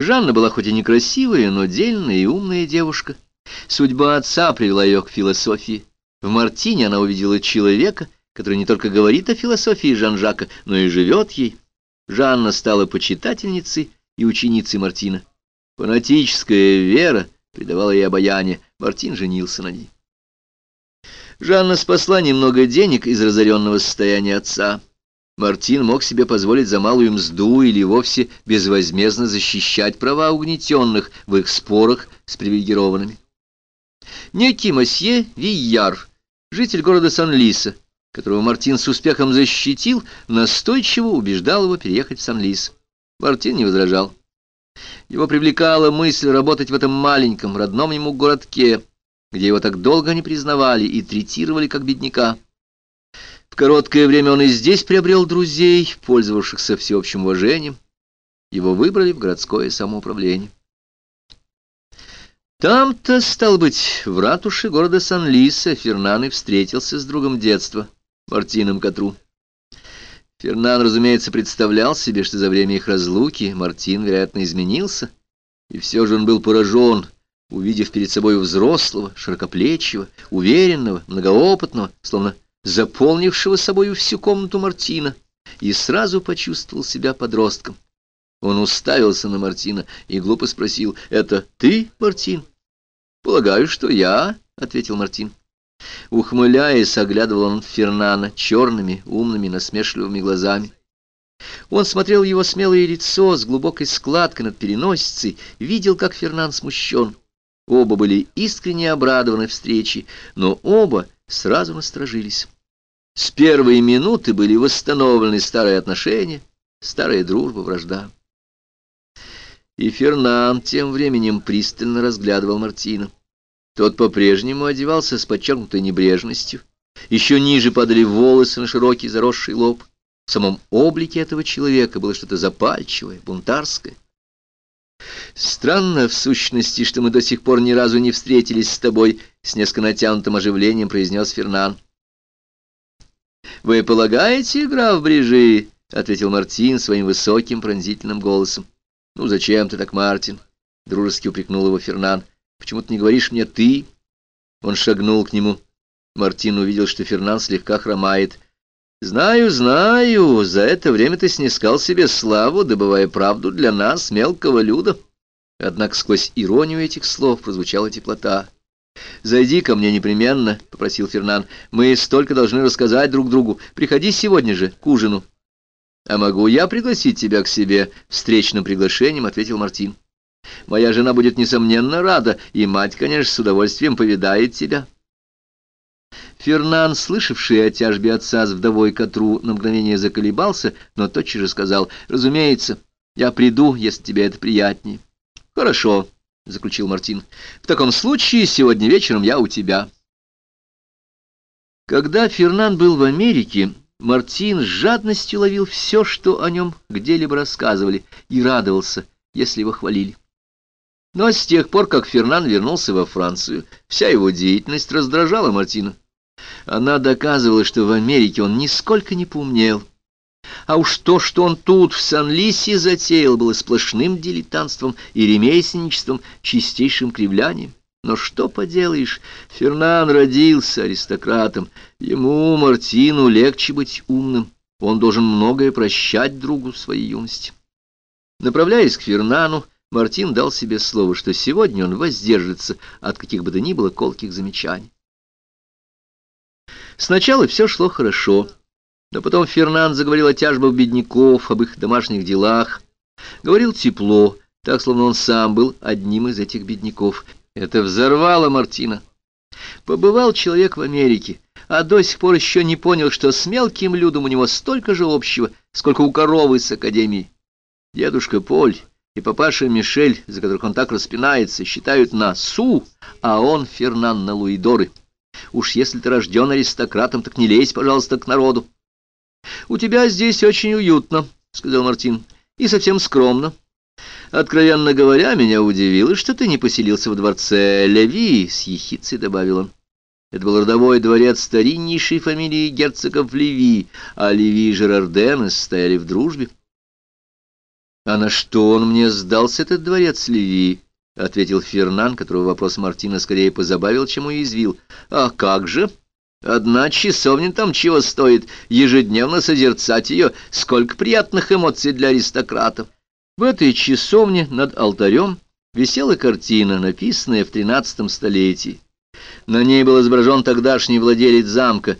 Жанна была хоть и некрасивая, но дельная и умная девушка. Судьба отца привела ее к философии. В Мартине она увидела человека, который не только говорит о философии Жан-Жака, но и живет ей. Жанна стала почитательницей и ученицей Мартина. Фанатическая вера придавала ей обаяние. Мартин женился на ней. Жанна спасла немного денег из разоренного состояния отца. Мартин мог себе позволить за малую мзду или вовсе безвозмездно защищать права угнетенных в их спорах с привилегированными. Некий мосье Вияр, житель города Сан-Лиса, которого Мартин с успехом защитил, настойчиво убеждал его переехать в Сан-Лис. Мартин не возражал. Его привлекала мысль работать в этом маленьком, родном ему городке, где его так долго не признавали и третировали как бедняка. В короткое время он и здесь приобрел друзей, пользовавшихся всеобщим уважением. Его выбрали в городское самоуправление. Там-то, стал быть, в ратуше города Сан-Лиса Фернан и встретился с другом детства, Мартином Катру. Фернан, разумеется, представлял себе, что за время их разлуки Мартин, вероятно, изменился, и все же он был поражен, увидев перед собой взрослого, широкоплечего, уверенного, многоопытного, словно заполнившего собою всю комнату Мартина, и сразу почувствовал себя подростком. Он уставился на Мартина и глупо спросил, «Это ты, Мартин?» «Полагаю, что я», — ответил Мартин. Ухмыляясь, оглядывал он Фернана черными, умными, насмешливыми глазами. Он смотрел его смелое лицо с глубокой складкой над переносицей, видел, как Фернан смущен. Оба были искренне обрадованы встрече, но оба сразу насторожились. С первой минуты были восстановлены старые отношения, старая дружба, вражда. И Фернан тем временем пристально разглядывал Мартина. Тот по-прежнему одевался с подчеркнутой небрежностью. Еще ниже падали волосы на широкий заросший лоб. В самом облике этого человека было что-то запальчивое, бунтарское. Странно, в сущности, что мы до сих пор ни разу не встретились с тобой, — с несколько натянутым оживлением произнес Фернан. — Вы полагаете, граф Брижи? — ответил Мартин своим высоким пронзительным голосом. — Ну, зачем ты так, Мартин? — дружески упрекнул его Фернан. — Почему ты не говоришь мне «ты»? Он шагнул к нему. Мартин увидел, что Фернан слегка хромает. — Знаю, знаю, за это время ты снискал себе славу, добывая правду для нас, мелкого люда. Однако сквозь иронию этих слов прозвучала теплота. «Зайди ко мне непременно», — попросил Фернан. «Мы столько должны рассказать друг другу. Приходи сегодня же, к ужину». «А могу я пригласить тебя к себе?» — встречным приглашением ответил Мартин. «Моя жена будет, несомненно, рада, и мать, конечно, с удовольствием повидает тебя». Фернан, слышавший о тяжбе отца с вдовой Катру, на мгновение заколебался, но тотчас же сказал, «Разумеется, я приду, если тебе это приятнее». «Хорошо», — заключил Мартин. «В таком случае сегодня вечером я у тебя». Когда Фернан был в Америке, Мартин с жадностью ловил все, что о нем где-либо рассказывали, и радовался, если его хвалили. Но с тех пор, как Фернан вернулся во Францию, вся его деятельность раздражала Мартина. Она доказывала, что в Америке он нисколько не поумнел. А уж то, что он тут, в Сан-Лисе, затеял, было сплошным дилетантством и ремесленничеством, чистейшим кривлянием. Но что поделаешь, Фернан родился аристократом. Ему, Мартину, легче быть умным. Он должен многое прощать другу своей юности. Направляясь к Фернану, Мартин дал себе слово, что сегодня он воздержится от каких бы то ни было колких замечаний. Сначала все шло хорошо, но потом Фернанд заговорил о тяжбах бедняков, об их домашних делах. Говорил тепло, так, словно он сам был одним из этих бедняков. Это взорвало Мартина. Побывал человек в Америке, а до сих пор еще не понял, что с мелким людом у него столько же общего, сколько у коровы с академией. Дедушка Поль и папаша Мишель, за которых он так распинается, считают на Су, а он Фернан на Луидоры. Уж если ты рожден аристократом, так не лезь, пожалуйста, к народу. — У тебя здесь очень уютно, — сказал Мартин, — и совсем скромно. Откровенно говоря, меня удивило, что ты не поселился в дворце Леви, — с ехицей добавил он. Это был родовой дворец стариннейшей фамилии герцогов Леви, а Леви и Жерардены стояли в дружбе. «А на что он мне сдался, этот дворец Леви?» — ответил Фернан, которого вопрос Мартина скорее позабавил, чем уязвил. «А как же? Одна часовня там чего стоит, ежедневно созерцать ее, сколько приятных эмоций для аристократов!» В этой часовне над алтарем висела картина, написанная в тринадцатом столетии. На ней был изображен тогдашний владелец замка,